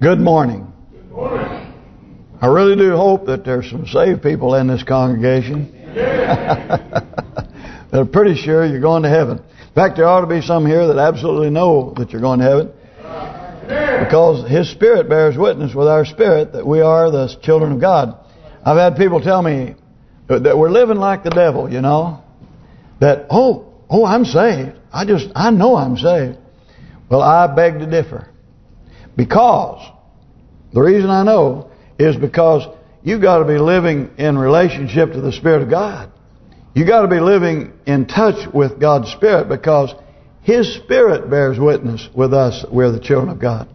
Good morning. Good morning. I really do hope that there's some saved people in this congregation. They're pretty sure you're going to heaven. In fact, there ought to be some here that absolutely know that you're going to heaven. Because His Spirit bears witness with our spirit that we are the children of God. I've had people tell me that we're living like the devil, you know. That, oh, oh, I'm saved. I just, I know I'm saved. Well, I beg to differ. Because, the reason I know is because you've got to be living in relationship to the Spirit of God. You've got to be living in touch with God's Spirit because His Spirit bears witness with us we're the children of God.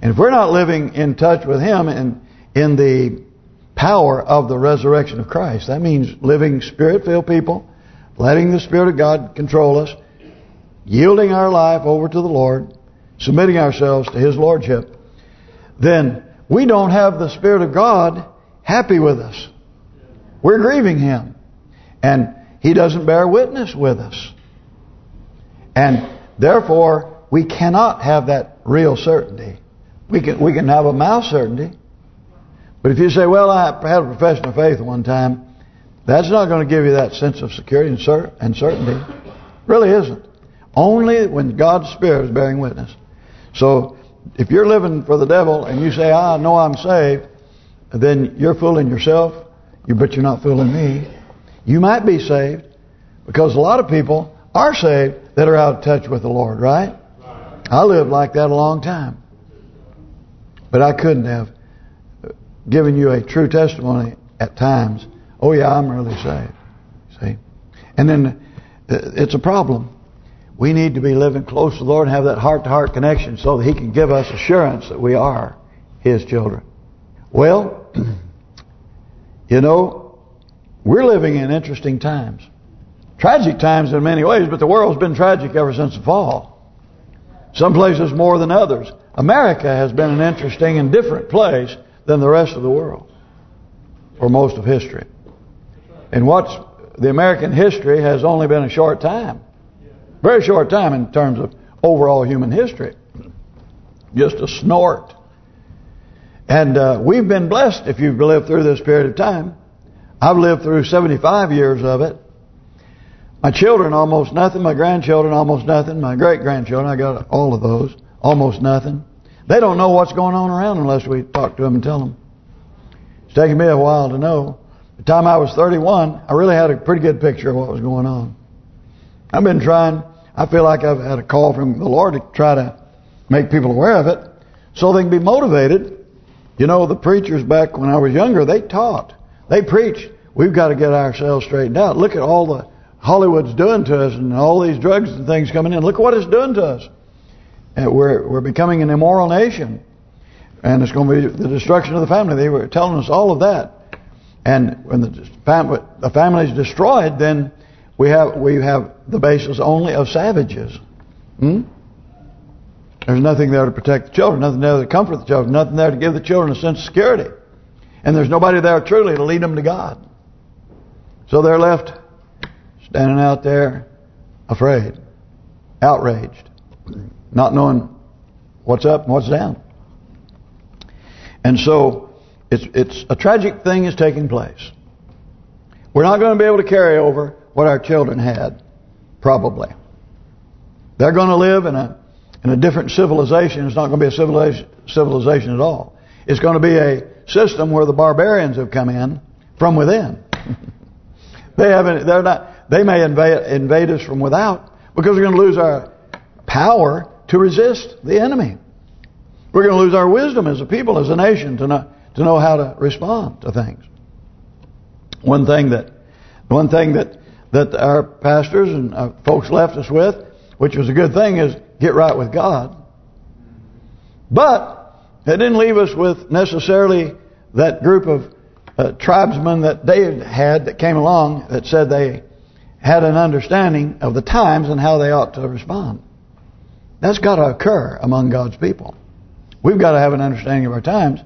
And if we're not living in touch with Him and in the power of the resurrection of Christ, that means living Spirit-filled people, letting the Spirit of God control us, yielding our life over to the Lord, submitting ourselves to His Lordship, then we don't have the Spirit of God happy with us. We're grieving Him. And He doesn't bear witness with us. And therefore, we cannot have that real certainty. We can we can have a mouth certainty. But if you say, well, I had a profession of faith one time, that's not going to give you that sense of security and, and certainty. really isn't. Only when God's Spirit is bearing witness. So, if you're living for the devil and you say, I know I'm saved, then you're fooling yourself, but you're not fooling me. You might be saved, because a lot of people are saved that are out of touch with the Lord, right? I lived like that a long time. But I couldn't have given you a true testimony at times. Oh yeah, I'm really saved. See? And then uh, it's a problem. We need to be living close to the Lord and have that heart-to-heart -heart connection so that He can give us assurance that we are His children. Well, you know, we're living in interesting times. Tragic times in many ways, but the world's been tragic ever since the fall. Some places more than others. America has been an interesting and different place than the rest of the world for most of history. And what's the American history has only been a short time. Very short time in terms of overall human history. Just a snort. And uh, we've been blessed if you've lived through this period of time. I've lived through 75 years of it. My children, almost nothing. My grandchildren, almost nothing. My great-grandchildren, I got all of those, almost nothing. They don't know what's going on around unless we talk to them and tell them. It's taken me a while to know. By the time I was 31, I really had a pretty good picture of what was going on. I've been trying I feel like I've had a call from the Lord to try to make people aware of it so they can be motivated. You know, the preachers back when I was younger, they taught. They preached. We've got to get ourselves straightened out. Look at all the Hollywood's doing to us and all these drugs and things coming in. Look what it's doing to us. And we're we're becoming an immoral nation. And it's going to be the destruction of the family. They were telling us all of that. And when the family the family is destroyed, then we have we have the basis only of savages. Hmm? There's nothing there to protect the children, nothing there to comfort the children, nothing there to give the children a sense of security. And there's nobody there truly to lead them to God. So they're left standing out there afraid, outraged, not knowing what's up and what's down. And so it's it's a tragic thing is taking place. We're not going to be able to carry over what our children had, probably. They're going to live in a in a different civilization. It's not going to be a civilization civilization at all. It's going to be a system where the barbarians have come in from within. they haven't. They're not. They may invade invade us from without because we're going to lose our power to resist the enemy. We're going to lose our wisdom as a people, as a nation, to know to know how to respond to things. One thing that one thing that that our pastors and uh, folks left us with, which was a good thing, is get right with God. But it didn't leave us with necessarily that group of uh, tribesmen that David had that came along that said they had an understanding of the times and how they ought to respond. That's got to occur among God's people. We've got to have an understanding of our times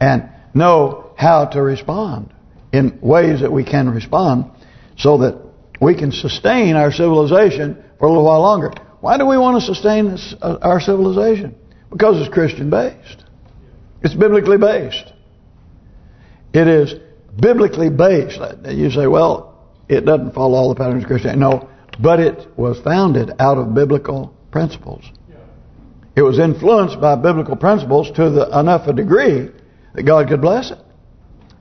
and know how to respond in ways that we can respond so that we can sustain our civilization for a little while longer. Why do we want to sustain this, uh, our civilization? Because it's Christian-based. It's biblically based. It is biblically based. You say, well, it doesn't follow all the patterns of Christianity. No, but it was founded out of biblical principles. It was influenced by biblical principles to the enough a degree that God could bless it.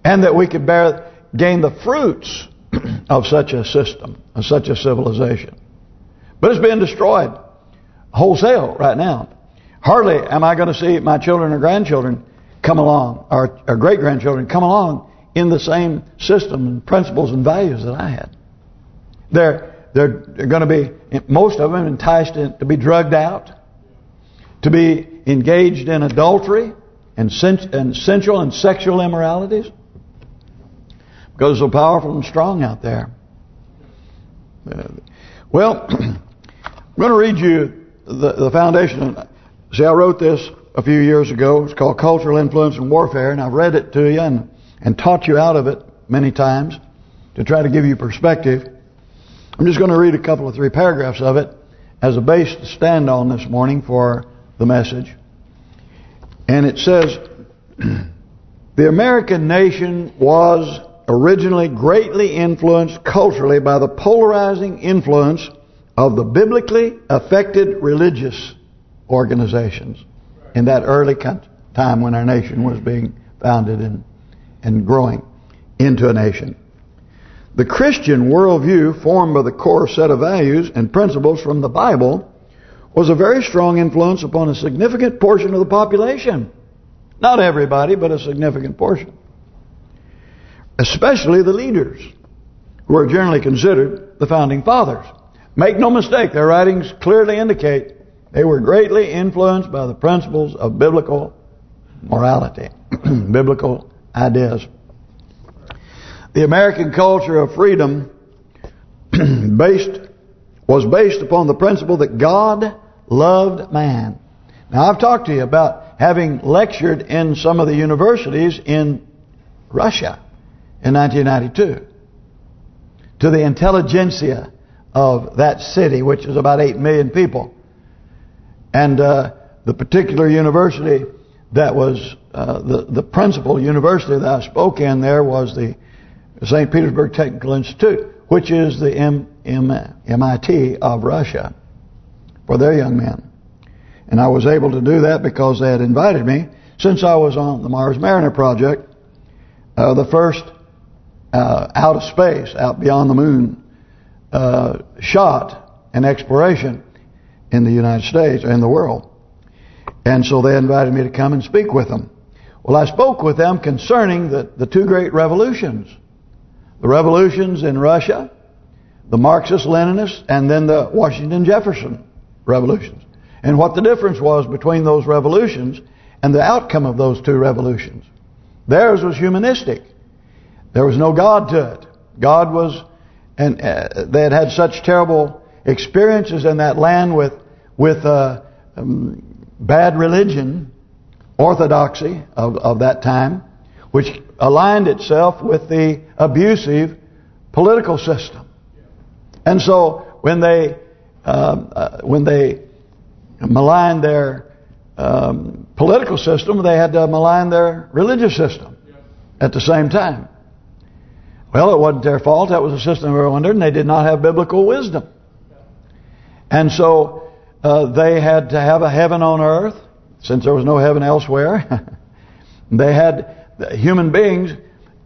And that we could bear gain the fruits of such a system, of such a civilization. But it's being destroyed wholesale right now. Hardly am I going to see my children or grandchildren come along, or, or great-grandchildren come along in the same system and principles and values that I had. They're they're going to be, most of them, enticed to be drugged out, to be engaged in adultery and, and sensual and sexual immoralities. It's so powerful and strong out there. Well, I'm going to read you the, the foundation. See, I wrote this a few years ago. It's called Cultural Influence and Warfare, and I've read it to you and, and taught you out of it many times to try to give you perspective. I'm just going to read a couple of three paragraphs of it as a base to stand on this morning for the message. And it says, The American nation was originally greatly influenced culturally by the polarizing influence of the biblically affected religious organizations in that early time when our nation was being founded and, and growing into a nation. The Christian worldview, formed by the core set of values and principles from the Bible, was a very strong influence upon a significant portion of the population. Not everybody, but a significant portion. Especially the leaders, who are generally considered the Founding Fathers. Make no mistake, their writings clearly indicate they were greatly influenced by the principles of biblical morality, biblical ideas. The American culture of freedom based was based upon the principle that God loved man. Now I've talked to you about having lectured in some of the universities in Russia in 1992 to the intelligentsia of that city, which is about 8 million people. And uh, the particular university that was uh, the the principal university that I spoke in there was the St. Petersburg Technical Institute, which is the M M MIT of Russia for their young men. And I was able to do that because they had invited me since I was on the Mars Mariner project, uh, the first uh, out of space, out beyond the moon uh, shot and exploration in the United States and the world. And so they invited me to come and speak with them. Well, I spoke with them concerning the, the two great revolutions the revolutions in Russia, the Marxist-Leninists, and then the Washington-Jefferson revolutions. And what the difference was between those revolutions and the outcome of those two revolutions. Theirs was humanistic. There was no God to it. God was, and uh, they had had such terrible experiences in that land with with uh, um, bad religion, orthodoxy of of that time, which aligned itself with the abusive political system. And so when they um, uh, when they maligned their um, political system, they had to malign their religious system at the same time. Well, it wasn't their fault. That was a system they were under, and they did not have biblical wisdom. And so uh, they had to have a heaven on earth, since there was no heaven elsewhere. they had human beings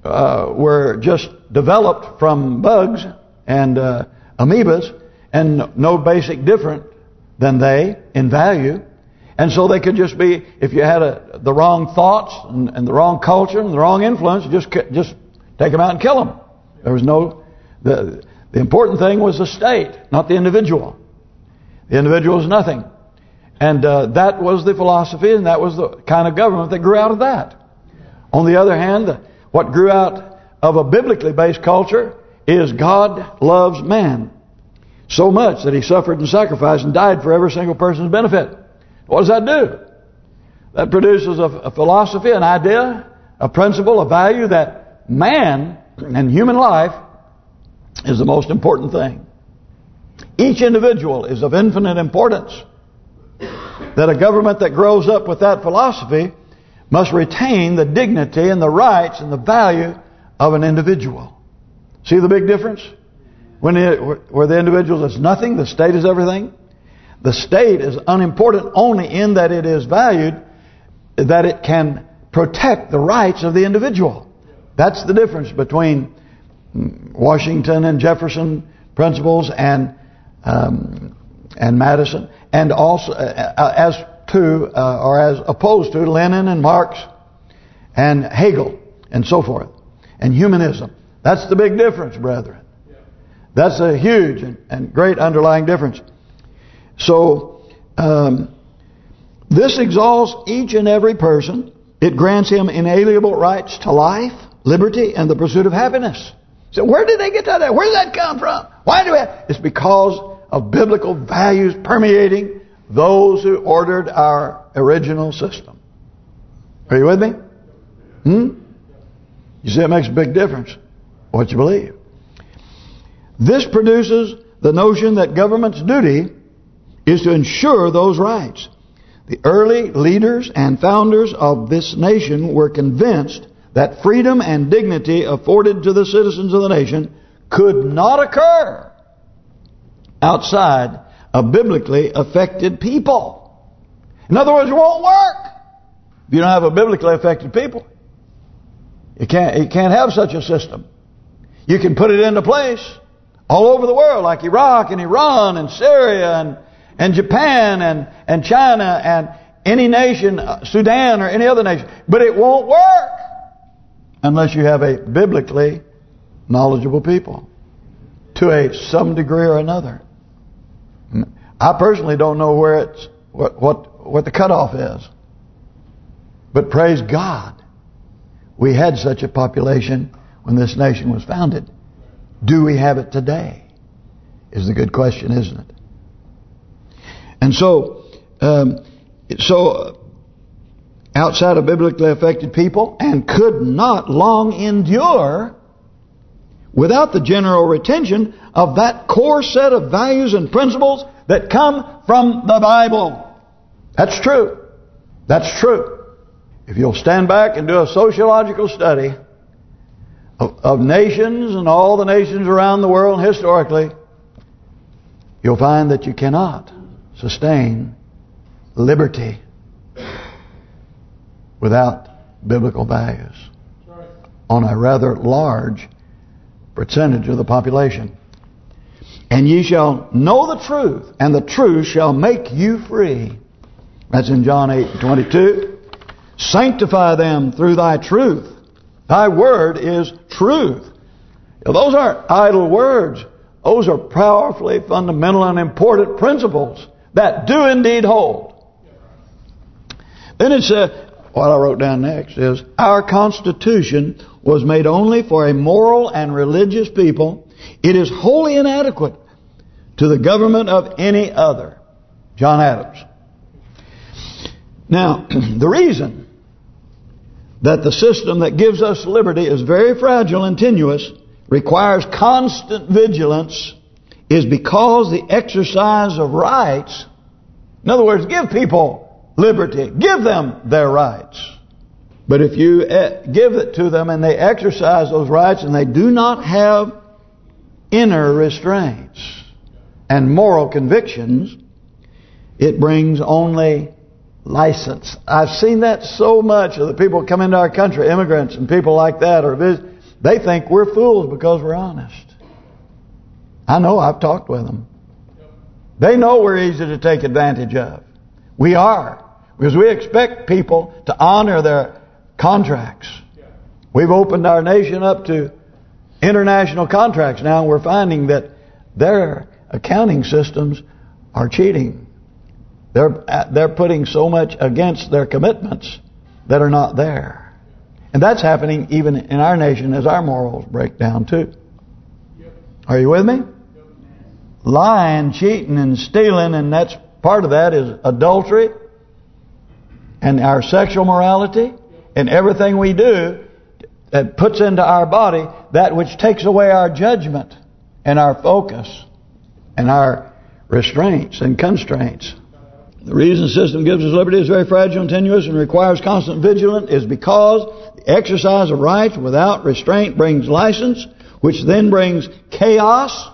uh, were just developed from bugs and uh, amoebas and no basic different than they in value. And so they could just be, if you had a, the wrong thoughts and, and, the wrong culture and the wrong influence, just just take them out and kill them. There was no, the the important thing was the state, not the individual. The individual is nothing. And uh, that was the philosophy and that was the kind of government that grew out of that. On the other hand, what grew out of a biblically based culture is God loves man so much that he suffered and sacrificed and died for every single person's benefit. What does that do? That produces a, a philosophy, an idea, a principle, a value that man and human life is the most important thing. Each individual is of infinite importance. That a government that grows up with that philosophy must retain the dignity and the rights and the value of an individual. See the big difference? When it, where the individual is nothing, the state is everything. The state is unimportant only in that it is valued, that it can protect the rights of the individual. That's the difference between Washington and Jefferson principles and um, and Madison, and also uh, uh, as to uh, or as opposed to Lenin and Marx and Hegel and so forth and humanism. That's the big difference, brethren. That's a huge and, and great underlying difference. So, um, this exalts each and every person. It grants him inalienable rights to life, liberty, and the pursuit of happiness. So where did they get that? Where did that come from? Why do we? It's because of biblical values permeating those who ordered our original system. Are you with me? Hmm? You see, it makes a big difference what you believe. This produces the notion that government's duty is to ensure those rights. The early leaders and founders of this nation were convinced that freedom and dignity afforded to the citizens of the nation could not occur outside of biblically affected people. In other words, it won't work if you don't have a biblically affected people. You can't you can't have such a system. You can put it into place all over the world, like Iraq and Iran and Syria and and Japan and and China and any nation, uh, Sudan or any other nation, but it won't work unless you have a biblically knowledgeable people to a some degree or another. I personally don't know where it's what what what the cutoff is. But praise God, we had such a population when this nation was founded. Do we have it today? Is the good question, isn't it? And so, um, so outside of biblically affected people and could not long endure without the general retention of that core set of values and principles that come from the Bible. That's true. That's true. If you'll stand back and do a sociological study of, of nations and all the nations around the world historically, you'll find that you cannot sustain liberty without biblical values on a rather large percentage of the population. And ye shall know the truth, and the truth shall make you free. That's in John 8, 22. Sanctify them through thy truth. Thy word is truth. Now, those aren't idle words. Those are powerfully fundamental and important principles that do indeed hold. Then it said, what I wrote down next is, Our Constitution was made only for a moral and religious people. It is wholly inadequate to the government of any other. John Adams. Now, the reason that the system that gives us liberty is very fragile and tenuous, requires constant vigilance, is because the exercise of rights, in other words, give people liberty. Give them their rights. But if you eh, give it to them and they exercise those rights and they do not have inner restraints and moral convictions, it brings only license. I've seen that so much of the people come into our country, immigrants and people like that, or they think we're fools because we're honest. I know, I've talked with them. They know we're easy to take advantage of. We are. Because we expect people to honor their contracts. We've opened our nation up to international contracts now, we're finding that their accounting systems are cheating. They're uh, they're putting so much against their commitments that are not there. And that's happening even in our nation as our morals break down too. Are you with me? Lying, cheating, and stealing, and that's part of that is adultery, and our sexual morality and everything we do that puts into our body that which takes away our judgment and our focus and our restraints and constraints. The reason the system gives us liberty is very fragile and tenuous and requires constant vigilance is because the exercise of rights without restraint brings license, which then brings chaos,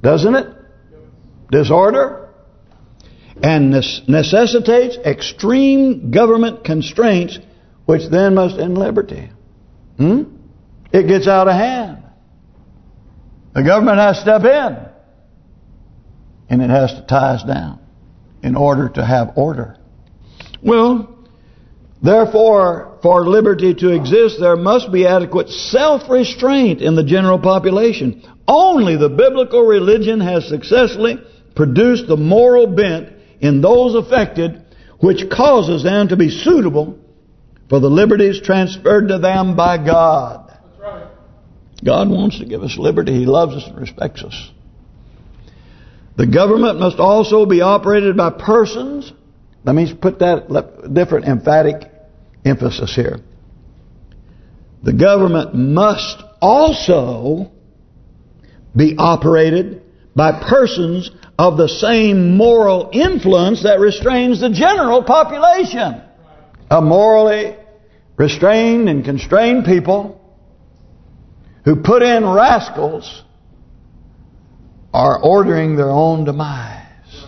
doesn't it? Disorder. And necessitates extreme government constraints, which then must end liberty. Hmm? It gets out of hand. The government has to step in. And it has to tie us down in order to have order. Well, therefore, for liberty to exist, there must be adequate self-restraint in the general population. Only the biblical religion has successfully produced the moral bent in those affected which causes them to be suitable for the liberties transferred to them by God. God wants to give us liberty. He loves us and respects us. The government must also be operated by persons. Let me put that different emphatic emphasis here. The government must also be operated by persons of the same moral influence that restrains the general population. A morally restrained and constrained people who put in rascals are ordering their own demise.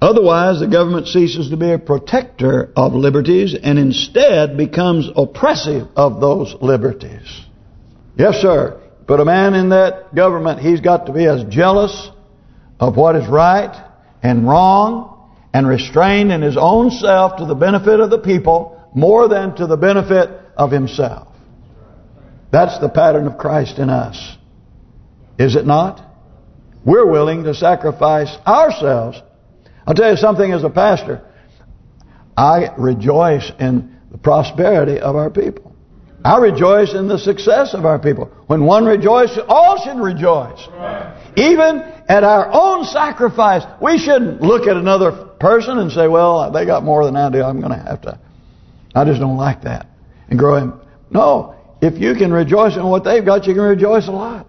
Otherwise, the government ceases to be a protector of liberties and instead becomes oppressive of those liberties. Yes, sir. Put a man in that government, he's got to be as jealous of what is right and wrong and restrained in his own self to the benefit of the people more than to the benefit of himself. That's the pattern of Christ in us. Is it not? We're willing to sacrifice ourselves. I'll tell you something as a pastor. I rejoice in the prosperity of our people. I rejoice in the success of our people. When one rejoices, all should rejoice. Even at our own sacrifice, we shouldn't look at another person and say, well, they got more than I do. I'm going to have to. I just don't like that. And grow him. No. If you can rejoice in what they've got, you can rejoice a lot.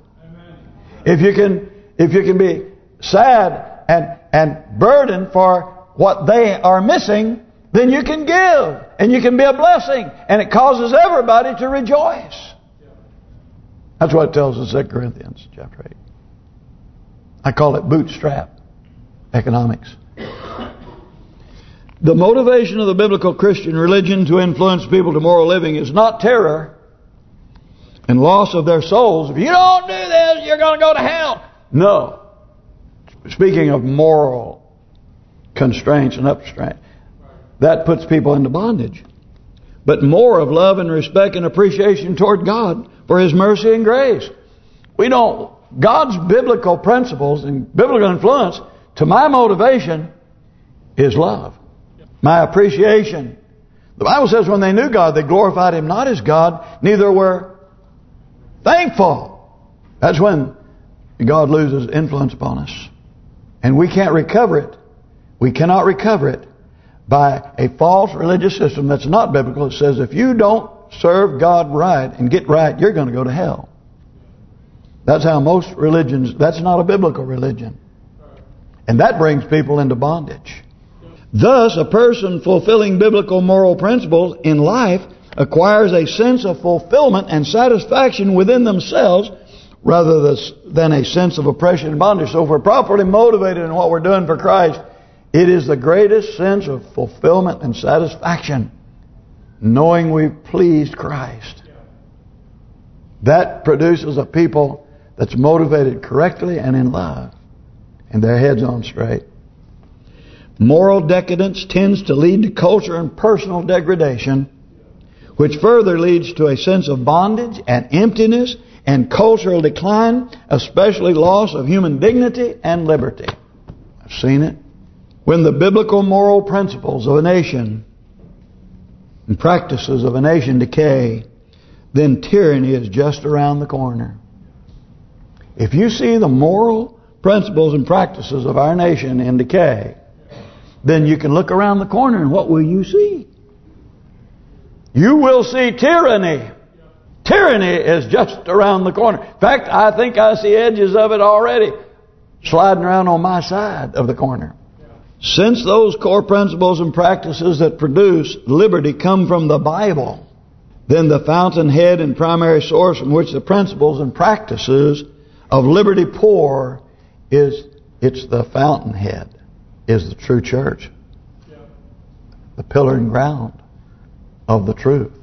If you can if you can be sad and and burdened for what they are missing, then you can give and you can be a blessing and it causes everybody to rejoice. That's what it tells us in Corinthians chapter 8. I call it bootstrap economics. The motivation of the biblical Christian religion to influence people to moral living is not terror and loss of their souls. If you don't do this, you're going to go to hell. No. Speaking of moral constraints and upstraint, that puts people into bondage. But more of love and respect and appreciation toward God for His mercy and grace. We don't, God's biblical principles and biblical influence to my motivation is love. My appreciation. The Bible says when they knew God, they glorified Him not as God, neither were thankful. That's when God loses influence upon us. And we can't recover it. We cannot recover it by a false religious system that's not biblical. It says if you don't serve God right and get right, you're going to go to hell. That's how most religions, that's not a biblical religion. And that brings people into bondage. Thus, a person fulfilling biblical moral principles in life acquires a sense of fulfillment and satisfaction within themselves rather than a sense of oppression and bondage. So if we're properly motivated in what we're doing for Christ, it is the greatest sense of fulfillment and satisfaction knowing we've pleased Christ. That produces a people that's motivated correctly and in love. And their heads on straight. Moral decadence tends to lead to culture and personal degradation, which further leads to a sense of bondage and emptiness and cultural decline, especially loss of human dignity and liberty. I've seen it. When the biblical moral principles of a nation and practices of a nation decay, then tyranny is just around the corner. If you see the moral principles and practices of our nation in decay, then you can look around the corner and what will you see? You will see tyranny. Tyranny is just around the corner. In fact, I think I see edges of it already sliding around on my side of the corner. Since those core principles and practices that produce liberty come from the Bible, then the fountainhead and primary source from which the principles and practices of liberty pour is it's the fountainhead, is the true church. The pillar and ground of the truth.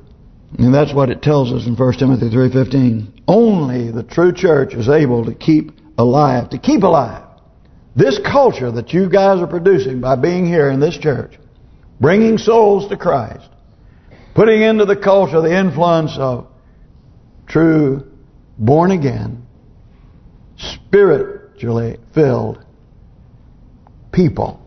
And that's what it tells us in 1 Timothy 3.15. Only the true church is able to keep alive, to keep alive this culture that you guys are producing by being here in this church, bringing souls to Christ, putting into the culture the influence of true, born again, spiritually filled people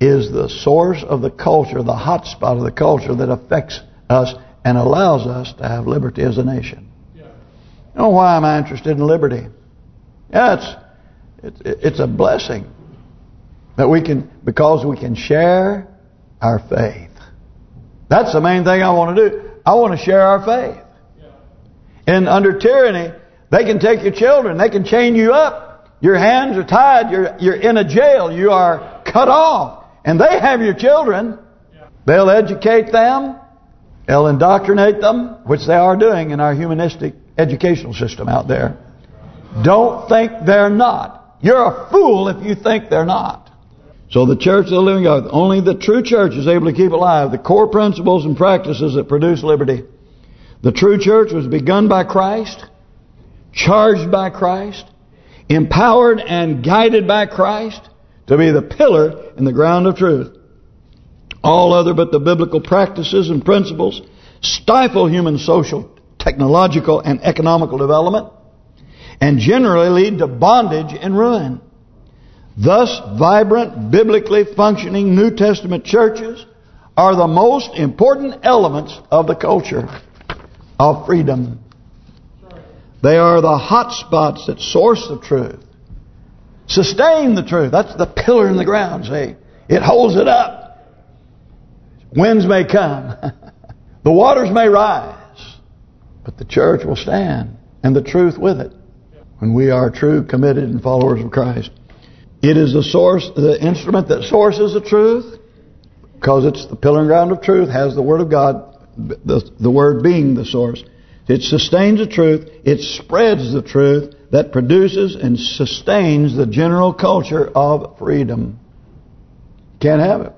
is the source of the culture, the hot spot of the culture that affects us and allows us to have liberty as a nation. Yeah. You know why am I interested in liberty? Yeah, it's it's, it's a blessing that we can, because we can share our faith. That's the main thing I want to do. I want to share our faith. And under tyranny, they can take your children. They can chain you up. Your hands are tied. You're you're in a jail. You are cut off. And they have your children. They'll educate them. They'll indoctrinate them, which they are doing in our humanistic educational system out there. Don't think they're not. You're a fool if you think they're not. So the church of the living God, only the true church is able to keep alive the core principles and practices that produce liberty. The true church was begun by Christ, charged by Christ, empowered and guided by Christ to be the pillar and the ground of truth. All other but the biblical practices and principles stifle human social, technological, and economical development and generally lead to bondage and ruin. Thus, vibrant, biblically functioning New Testament churches are the most important elements of the culture of freedom. They are the hot spots that source the truth. Sustain the truth. That's the pillar in the ground, see. It holds it up. Winds may come. the waters may rise. But the church will stand. And the truth with it when we are true, committed, and followers of Christ. It is the source, the instrument that sources the truth, because it's the pillar and ground of truth, has the Word of God, the, the Word being the source. It sustains the truth, it spreads the truth that produces and sustains the general culture of freedom. Can't have it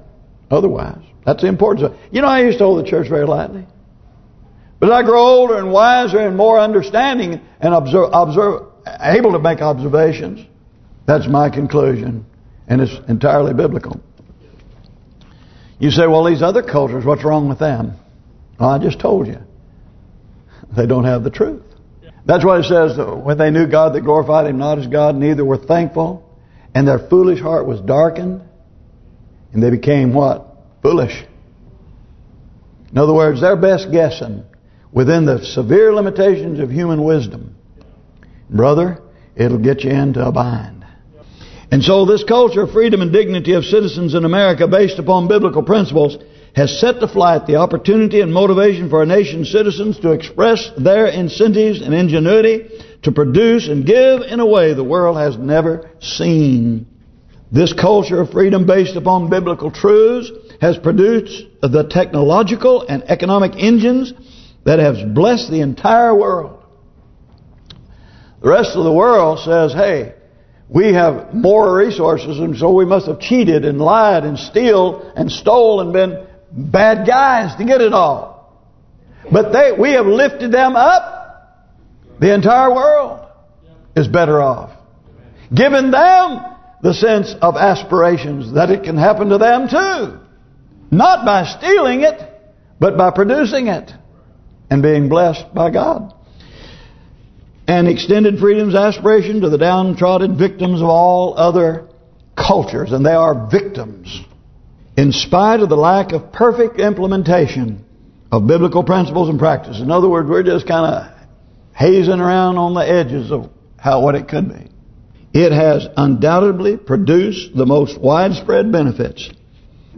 otherwise. That's the importance. of it. You know, I used to hold the church very lightly. But as I grow older and wiser and more understanding and observe, observe able to make observations. That's my conclusion. And it's entirely biblical. You say, well, these other cultures, what's wrong with them? Well, I just told you. They don't have the truth. That's what it says, when they knew God, they glorified Him not as God, neither were thankful. And their foolish heart was darkened. And they became what? Foolish. In other words, they're best guessing within the severe limitations of human wisdom brother, it'll get you into a bind. And so this culture of freedom and dignity of citizens in America based upon biblical principles has set to flight the opportunity and motivation for our nation's citizens to express their incentives and ingenuity to produce and give in a way the world has never seen. This culture of freedom based upon biblical truths has produced the technological and economic engines that have blessed the entire world. The rest of the world says, hey, we have more resources and so we must have cheated and lied and steal and stole and been bad guys to get it all. But they, we have lifted them up. The entire world is better off. Given them the sense of aspirations that it can happen to them too. Not by stealing it, but by producing it and being blessed by God and extended freedom's aspiration to the downtrodden victims of all other cultures. And they are victims. In spite of the lack of perfect implementation of biblical principles and practice. In other words, we're just kind of hazing around on the edges of how what it could be. It has undoubtedly produced the most widespread benefits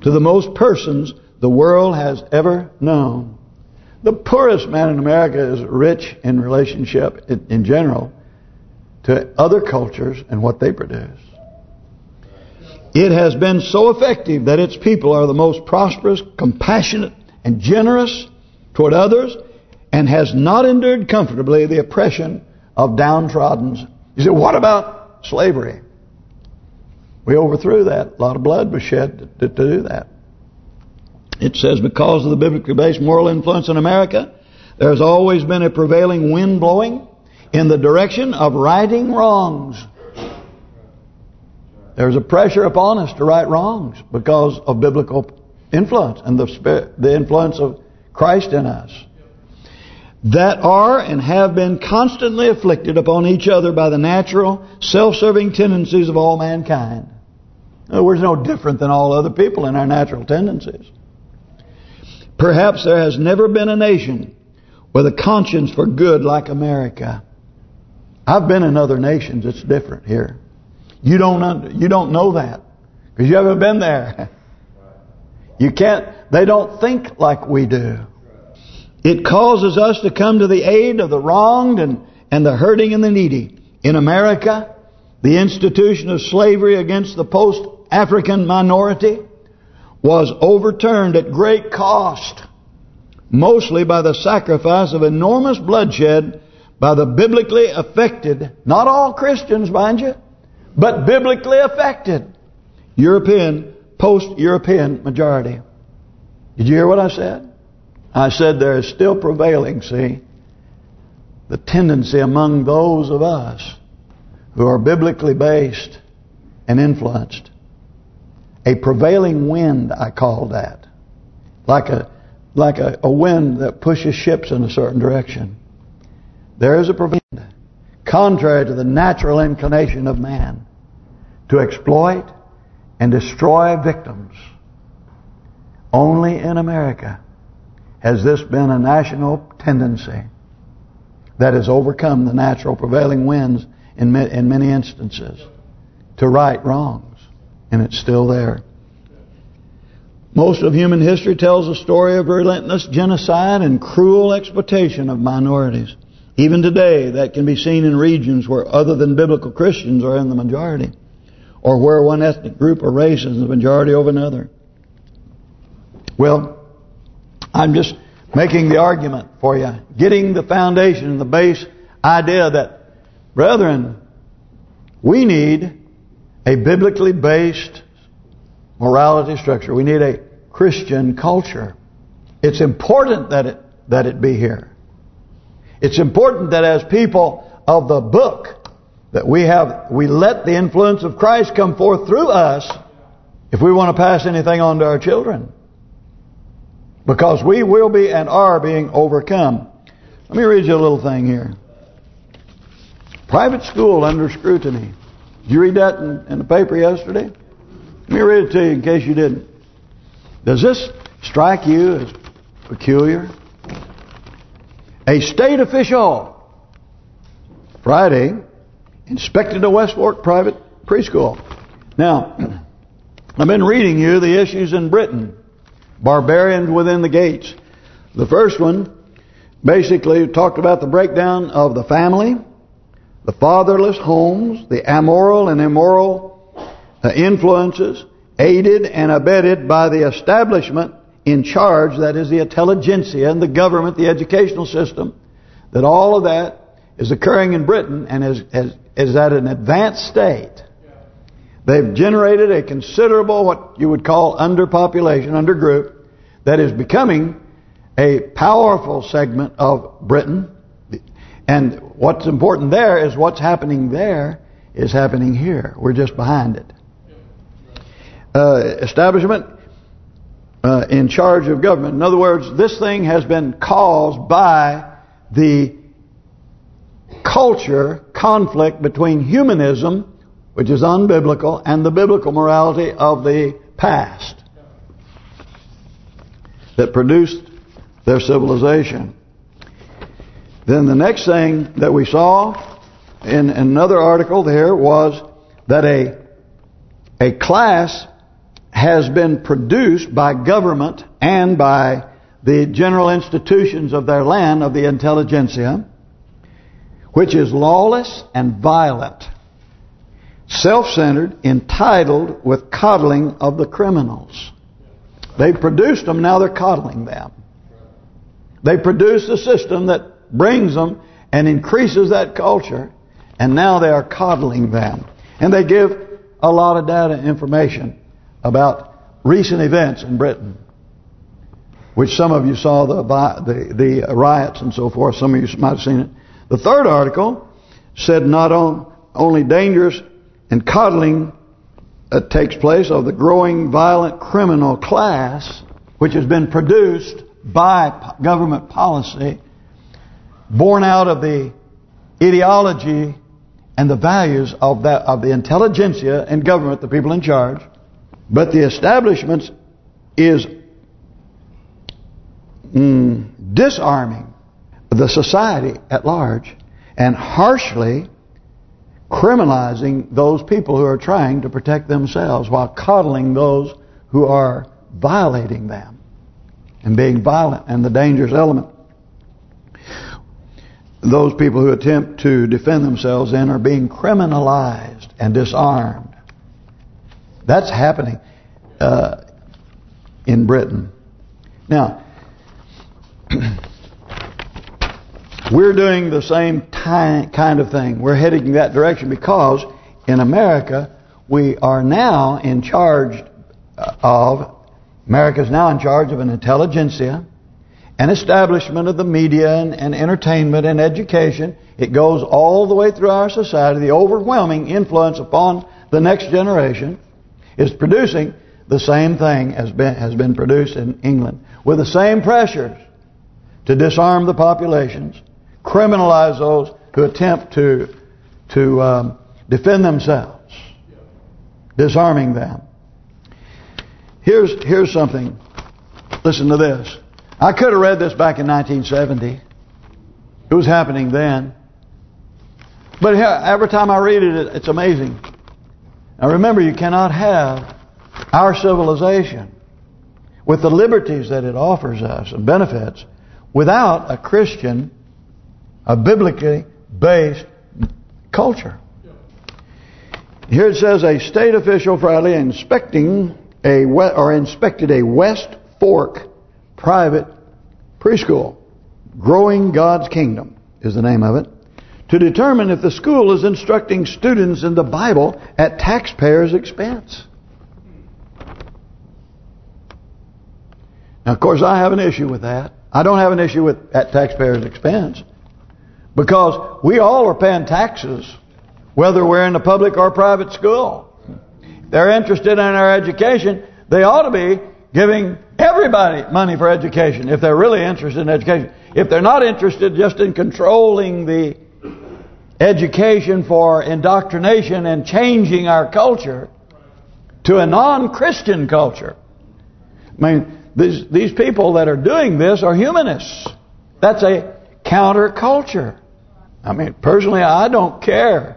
to the most persons the world has ever known. The poorest man in America is rich in relationship in, in general to other cultures and what they produce. It has been so effective that its people are the most prosperous, compassionate, and generous toward others, and has not endured comfortably the oppression of downtrodden. You say, what about slavery? We overthrew that. A lot of blood was shed to, to do that. It says, because of the biblically based moral influence in America, there's always been a prevailing wind blowing in the direction of righting wrongs. There's a pressure upon us to right wrongs because of biblical influence and the spirit, the influence of Christ in us. That are and have been constantly afflicted upon each other by the natural, self-serving tendencies of all mankind. We're no different than all other people in our natural tendencies. Perhaps there has never been a nation with a conscience for good like America. I've been in other nations. It's different here. You don't you don't know that because you haven't been there. You can't. They don't think like we do. It causes us to come to the aid of the wronged and and the hurting and the needy. In America, the institution of slavery against the post-African minority was overturned at great cost, mostly by the sacrifice of enormous bloodshed by the biblically affected, not all Christians, mind you, but biblically affected European, post-European majority. Did you hear what I said? I said there is still prevailing, see, the tendency among those of us who are biblically based and influenced a prevailing wind, I call that. Like a like a, a wind that pushes ships in a certain direction. There is a prevailing wind, contrary to the natural inclination of man, to exploit and destroy victims. Only in America has this been a national tendency that has overcome the natural prevailing winds in in many instances to right wrongs and it's still there. Most of human history tells a story of relentless genocide and cruel exploitation of minorities. Even today, that can be seen in regions where other than biblical Christians are in the majority, or where one ethnic group or race is the majority over another. Well, I'm just making the argument for you, getting the foundation, the base idea that, brethren, we need a biblically based morality structure. We need a Christian culture. It's important that it that it be here. It's important that as people of the book that we have we let the influence of Christ come forth through us if we want to pass anything on to our children. Because we will be and are being overcome. Let me read you a little thing here. Private school under scrutiny. Did you read that in, in the paper yesterday? Let me read it to you in case you didn't. Does this strike you as peculiar? A state official Friday inspected a West Fork private preschool. Now, I've been reading you the issues in Britain. Barbarians within the gates. The first one basically talked about the breakdown of the family the fatherless homes, the amoral and immoral influences, aided and abetted by the establishment in charge, that is the intelligentsia and the government, the educational system, that all of that is occurring in Britain and is, is, is at an advanced state. They've generated a considerable, what you would call underpopulation, undergroup, that is becoming a powerful segment of Britain and what's important there is what's happening there is happening here. We're just behind it. Uh, establishment uh, in charge of government. In other words, this thing has been caused by the culture conflict between humanism, which is unbiblical, and the biblical morality of the past that produced their civilization. Then the next thing that we saw in another article there was that a a class has been produced by government and by the general institutions of their land, of the intelligentsia, which is lawless and violent. self-centered, entitled with coddling of the criminals. They produced them, now they're coddling them. They produced a system that brings them and increases that culture, and now they are coddling them. And they give a lot of data information about recent events in Britain, which some of you saw the the, the riots and so forth. Some of you might have seen it. The third article said not on, only dangerous and coddling that takes place of the growing violent criminal class, which has been produced by government policy, born out of the ideology and the values of that of the intelligentsia and government, the people in charge. But the establishment is mm, disarming the society at large and harshly criminalizing those people who are trying to protect themselves while coddling those who are violating them and being violent and the dangerous element. Those people who attempt to defend themselves then are being criminalized and disarmed. That's happening uh, in Britain. Now, we're doing the same kind of thing. We're heading that direction because in America, we are now in charge of, America is now in charge of an intelligentsia, an establishment of the media and, and entertainment and education. It goes all the way through our society. The overwhelming influence upon the next generation is producing the same thing as been, has been produced in England with the same pressures to disarm the populations, criminalize those who attempt to to um, defend themselves, disarming them. Here's here's something. Listen to this. I could have read this back in 1970. It was happening then. But every time I read it, it's amazing. Now remember, you cannot have our civilization with the liberties that it offers us and benefits without a Christian a biblically based culture. Here it says a state official Friday inspecting a or inspected a West Fork private preschool. Growing God's Kingdom is the name of it. To determine if the school is instructing students in the Bible at taxpayers' expense. Now, of course, I have an issue with that. I don't have an issue with at taxpayers' expense. Because we all are paying taxes, whether we're in a public or private school. They're interested in our education, they ought to be giving everybody money for education if they're really interested in education. If they're not interested just in controlling the education for indoctrination and changing our culture to a non-Christian culture. I mean, these these people that are doing this are humanists. That's a counterculture. I mean, personally, I don't care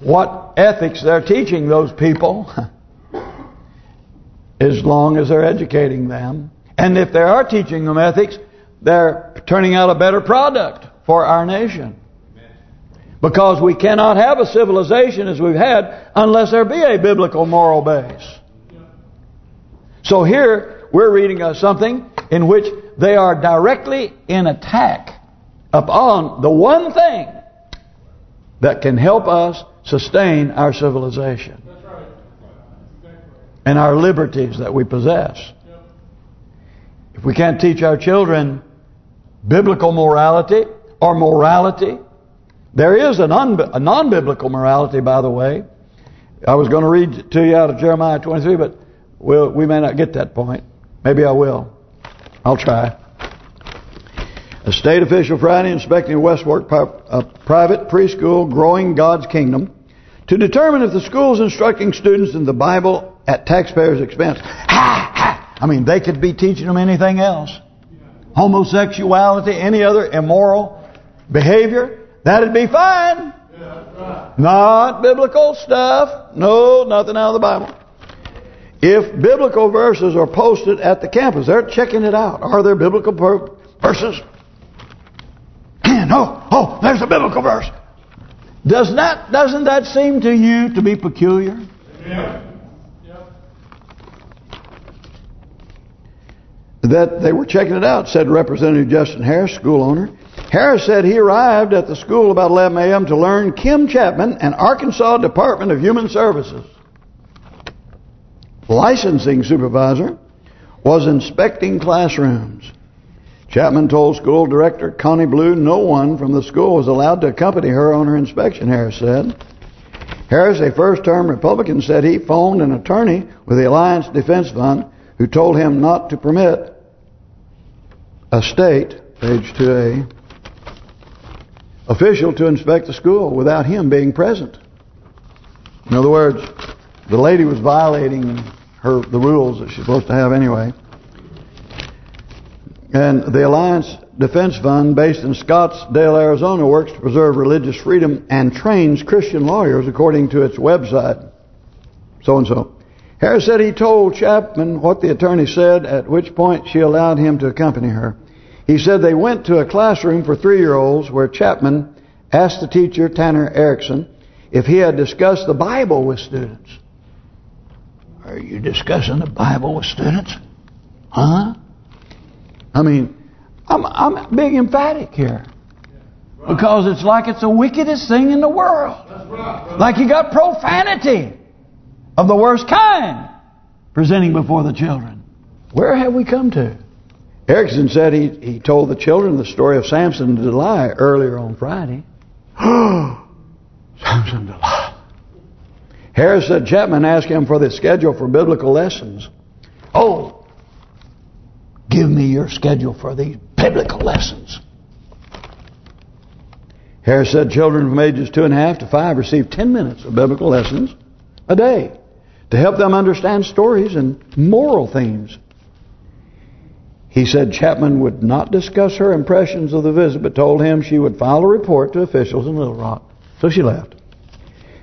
what ethics they're teaching those people as long as they're educating them. And if they are teaching them ethics, they're turning out a better product for our nation. Because we cannot have a civilization as we've had unless there be a biblical moral base. So here we're reading something in which they are directly in attack upon the one thing that can help us sustain our civilization and our liberties that we possess. If we can't teach our children biblical morality or morality, there is a non-biblical morality, by the way. I was going to read to you out of Jeremiah 23, but we'll, we may not get that point. Maybe I will. I'll try. A state official Friday inspecting a West a private preschool growing God's kingdom to determine if the school is instructing students in the Bible at taxpayers' expense. Ha! Ha! I mean, they could be teaching them anything else. Homosexuality, any other immoral behavior, that'd be fine. Not biblical stuff. No, nothing out of the Bible. If biblical verses are posted at the campus, they're checking it out. Are there biblical verses? no. Oh, there's a biblical verse. Does that doesn't that seem to you to be peculiar? Yeah. That they were checking it out, said Representative Justin Harris, school owner. Harris said he arrived at the school about 11 a.m. to learn Kim Chapman, an Arkansas Department of Human Services licensing supervisor, was inspecting classrooms. Chapman told school director Connie Blue no one from the school was allowed to accompany her on her inspection, Harris said. Harris, a first-term Republican, said he phoned an attorney with the Alliance Defense Fund who told him not to permit a state, page 2A, official to inspect the school without him being present. In other words, the lady was violating her the rules that she's supposed to have anyway. And the Alliance Defense Fund, based in Scottsdale, Arizona, works to preserve religious freedom and trains Christian lawyers according to its website. So-and-so. Harris said he told Chapman what the attorney said, at which point she allowed him to accompany her. He said they went to a classroom for three-year-olds where Chapman asked the teacher, Tanner Erickson, if he had discussed the Bible with students. Are you discussing the Bible with students? Huh? I mean, I'm I'm being emphatic here. Because it's like it's the wickedest thing in the world. Like you got profanity of the worst kind presenting before the children. Where have we come to? Erickson said he he told the children the story of Samson and Delilah earlier on Friday. Samson Delilah. Harris said Chapman asked him for the schedule for biblical lessons. Oh, give me your schedule for these biblical lessons. Harris said children from ages two and a half to five receive 10 minutes of biblical lessons a day to help them understand stories and moral themes. He said Chapman would not discuss her impressions of the visit, but told him she would file a report to officials in Little Rock. So she left.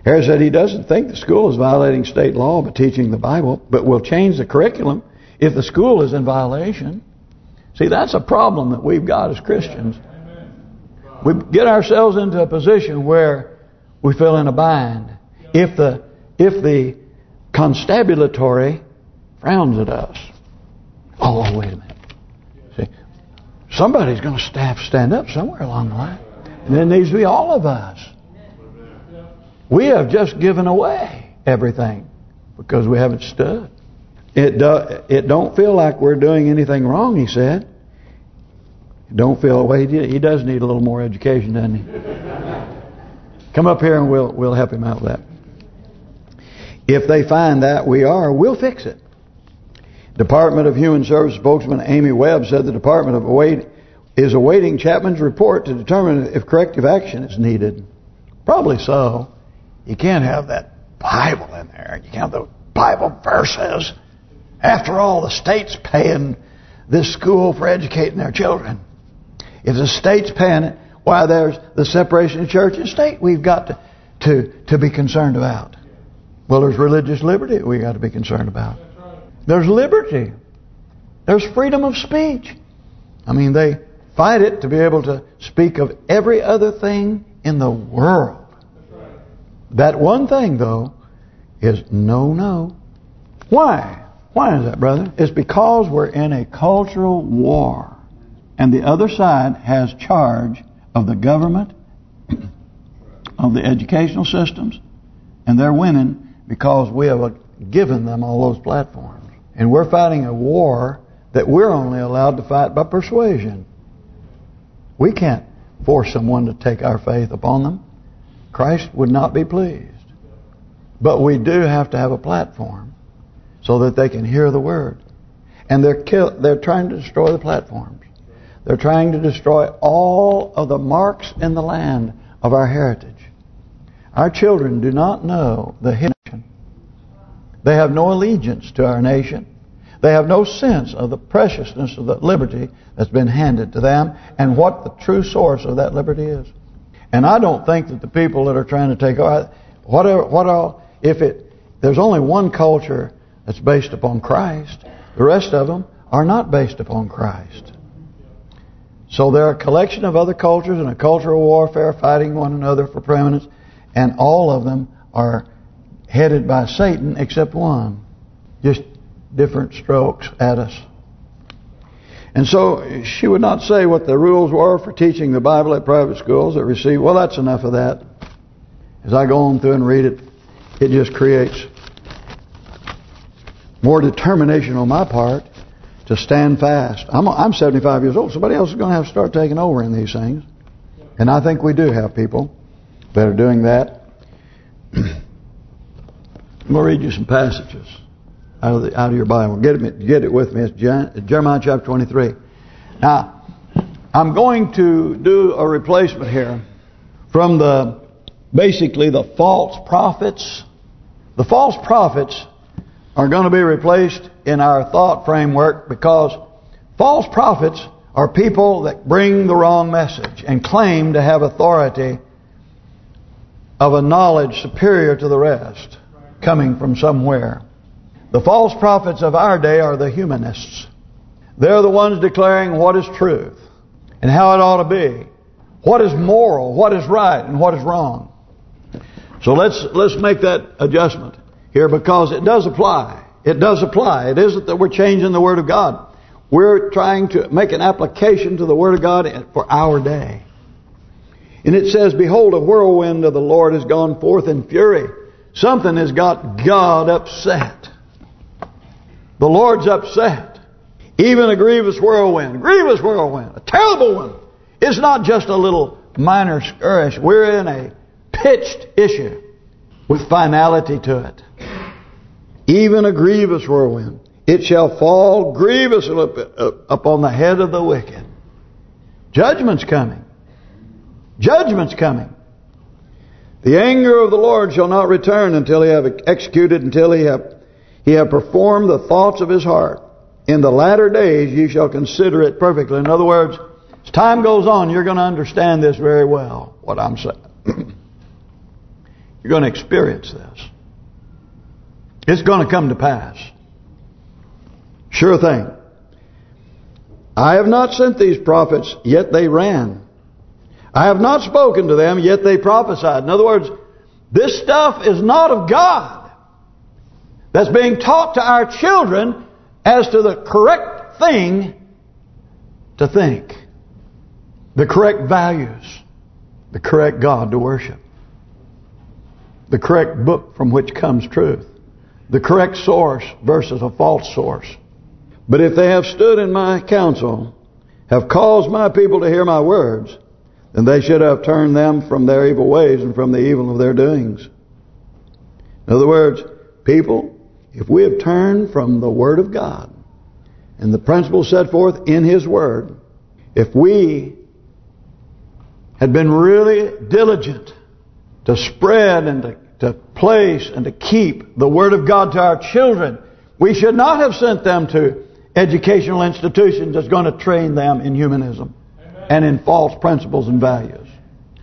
Harris said he doesn't think the school is violating state law by teaching the Bible, but will change the curriculum if the school is in violation. See, that's a problem that we've got as Christians. We get ourselves into a position where we feel in a bind. If the if the constabulary frowns at us. Oh, oh, wait a minute. See, somebody's going to staff stand up somewhere along the line. And it needs to be all of us. We have just given away everything because we haven't stood. It do, it don't feel like we're doing anything wrong, he said. Don't feel well. He, he does need a little more education, doesn't he? Come up here and we'll we'll help him out with that. If they find that we are, we'll fix it. Department of Human Services spokesman Amy Webb said the Department of await is awaiting Chapman's report to determine if corrective action is needed. Probably so. You can't have that Bible in there. You can't have the Bible verses. After all, the state's paying this school for educating their children. If the state's paying it, why there's the separation of church and state we've got to to to be concerned about. Well, there's religious liberty we got to be concerned about. There's liberty. There's freedom of speech. I mean, they fight it to be able to speak of every other thing in the world. That one thing, though, is no, no. Why? Why is that, brother? It's because we're in a cultural war. And the other side has charge of the government, of the educational systems, and they're winning because we have given them all those platforms. And we're fighting a war that we're only allowed to fight by persuasion. We can't force someone to take our faith upon them. Christ would not be pleased. But we do have to have a platform so that they can hear the word. And they're kill, they're trying to destroy the platforms. They're trying to destroy all of the marks in the land of our heritage. Our children do not know the nation. They have no allegiance to our nation. They have no sense of the preciousness of the liberty that's been handed to them and what the true source of that liberty is. And I don't think that the people that are trying to take whatever what all if it there's only one culture that's based upon Christ, the rest of them are not based upon Christ. So they're a collection of other cultures and a cultural warfare fighting one another for preeminence. And all of them are headed by Satan except one. Just different strokes at us. And so she would not say what the rules were for teaching the Bible at private schools that receive. Well, that's enough of that. As I go on through and read it, it just creates more determination on my part to stand fast. I'm I'm 75 years old. Somebody else is going to have to start taking over in these things. And I think we do have people that are doing that. I'm going to read you some passages out of the out of your Bible. Get it get it with me. It's Jeremiah chapter 23. Now, I'm going to do a replacement here from the basically the false prophets. The false prophets are going to be replaced in our thought framework because false prophets are people that bring the wrong message and claim to have authority of a knowledge superior to the rest coming from somewhere. The false prophets of our day are the humanists. They're the ones declaring what is truth and how it ought to be. What is moral, what is right, and what is wrong. So let's let's make that adjustment here because it does apply. It does apply. It isn't that we're changing the Word of God. We're trying to make an application to the Word of God for our day. And it says, Behold, a whirlwind of the Lord has gone forth in fury. Something has got God upset. The Lord's upset. Even a grievous whirlwind. Grievous whirlwind. A terrible one. It's not just a little minor skirmish. We're in a pitched issue with finality to it. Even a grievous whirlwind. It shall fall grievously upon the head of the wicked. Judgment's coming. Judgment's coming. The anger of the Lord shall not return until he have executed, until he have he have performed the thoughts of his heart. In the latter days you shall consider it perfectly. In other words, as time goes on, you're going to understand this very well, what I'm saying. you're going to experience this. It's going to come to pass. Sure thing. I have not sent these prophets, yet they ran. I have not spoken to them, yet they prophesied. In other words, this stuff is not of God. That's being taught to our children as to the correct thing to think. The correct values. The correct God to worship. The correct book from which comes truth. The correct source versus a false source. But if they have stood in my counsel, have caused my people to hear my words, then they should have turned them from their evil ways and from the evil of their doings. In other words, people, if we have turned from the Word of God and the principles set forth in His Word, if we had been really diligent to spread and to, to place and to keep the Word of God to our children, we should not have sent them to educational institutions that's going to train them in humanism. And in false principles and values.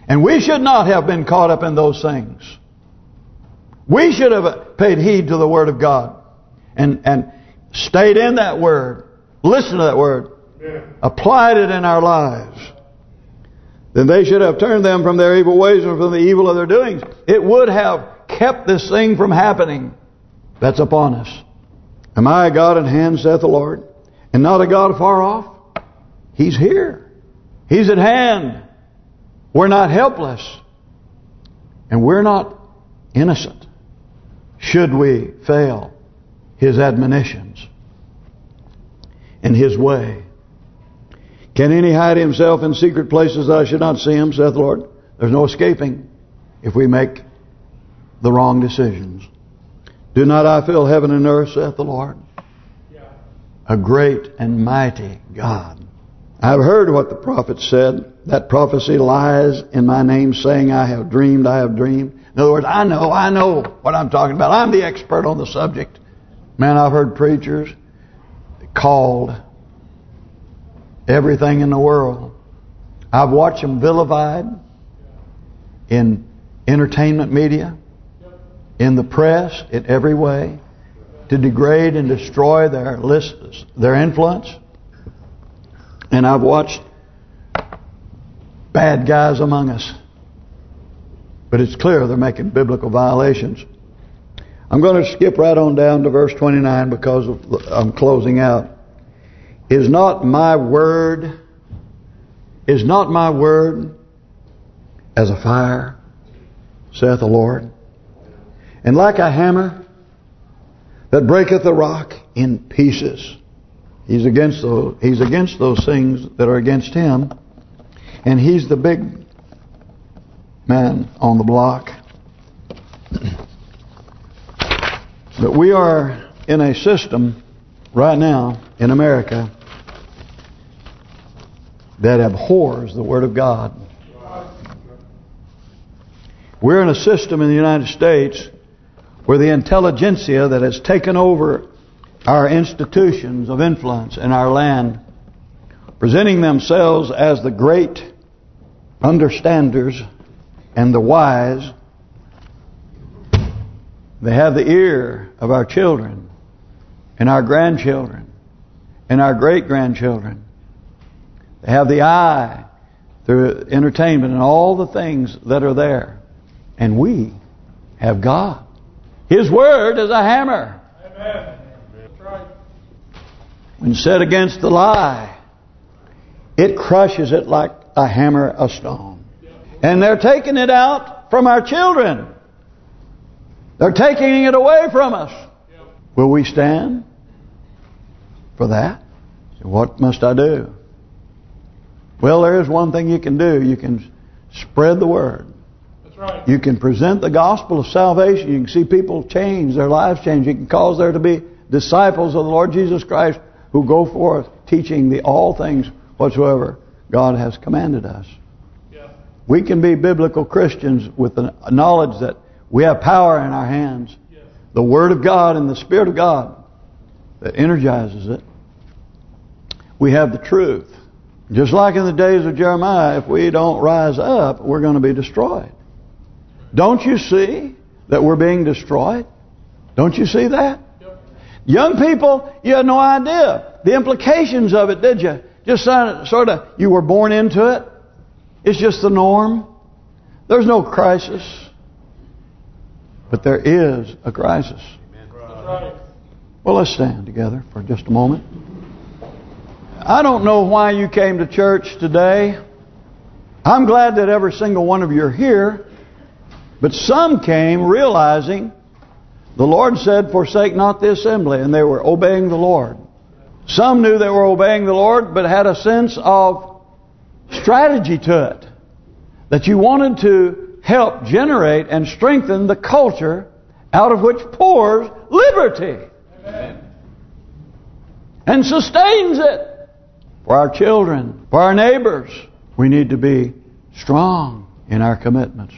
And we should not have been caught up in those things. We should have paid heed to the Word of God and and stayed in that Word, listened to that Word, yeah. applied it in our lives. Then they should have turned them from their evil ways and from the evil of their doings. It would have kept this thing from happening that's upon us. Am I a God in hand, saith the Lord, and not a God far off? He's here. He's at hand. We're not helpless. And we're not innocent. Should we fail His admonitions and His way? Can any hide himself in secret places that I should not see him, saith the Lord? There's no escaping if we make the wrong decisions. Do not I fill heaven and earth, saith the Lord? A great and mighty God. I've heard what the prophet said. That prophecy lies in my name, saying, I have dreamed, I have dreamed. In other words, I know, I know what I'm talking about. I'm the expert on the subject. Man, I've heard preachers called everything in the world. I've watched them vilified in entertainment media in the press in every way to degrade and destroy their lists, their influence. And I've watched bad guys among us But it's clear they're making biblical violations. I'm going to skip right on down to verse 29 because of, I'm closing out. Is not my word, is not my word as a fire, saith the Lord, and like a hammer that breaketh the rock in pieces. He's against those. He's against those things that are against him, and he's the big man on the block. But we are in a system right now in America that abhors the Word of God. We're in a system in the United States where the intelligentsia that has taken over our institutions of influence in our land, presenting themselves as the great understanders and the wise, they have the ear of our children and our grandchildren and our great-grandchildren. They have the eye through entertainment and all the things that are there. And we have God. His Word is a hammer. Amen. When set against the lie, it crushes it like a hammer a stone. And they're taking it out from our children. They're taking it away from us. Will we stand for that? What must I do? Well, there is one thing you can do. You can spread the word. That's right. You can present the gospel of salvation. You can see people change, their lives change. You can cause there to be disciples of the Lord Jesus Christ who go forth teaching the all things whatsoever God has commanded us. Yeah. We can be biblical Christians with the knowledge that we have power in our hands. The Word of God and the Spirit of God that energizes it. We have the truth. Just like in the days of Jeremiah, if we don't rise up, we're going to be destroyed. Don't you see that we're being destroyed? Don't you see that? Young people, you had no idea the implications of it, did you? Just sort of, you were born into it. It's just the norm. There's no crisis. But there is a crisis. Well, let's stand together for just a moment. I don't know why you came to church today. I'm glad that every single one of you are here. But some came realizing the Lord said, forsake not the assembly. And they were obeying the Lord. Some knew they were obeying the Lord, but had a sense of strategy to it. That you wanted to help generate and strengthen the culture out of which pours liberty. Amen. And sustains it. For our children, for our neighbors, we need to be strong in our commitments.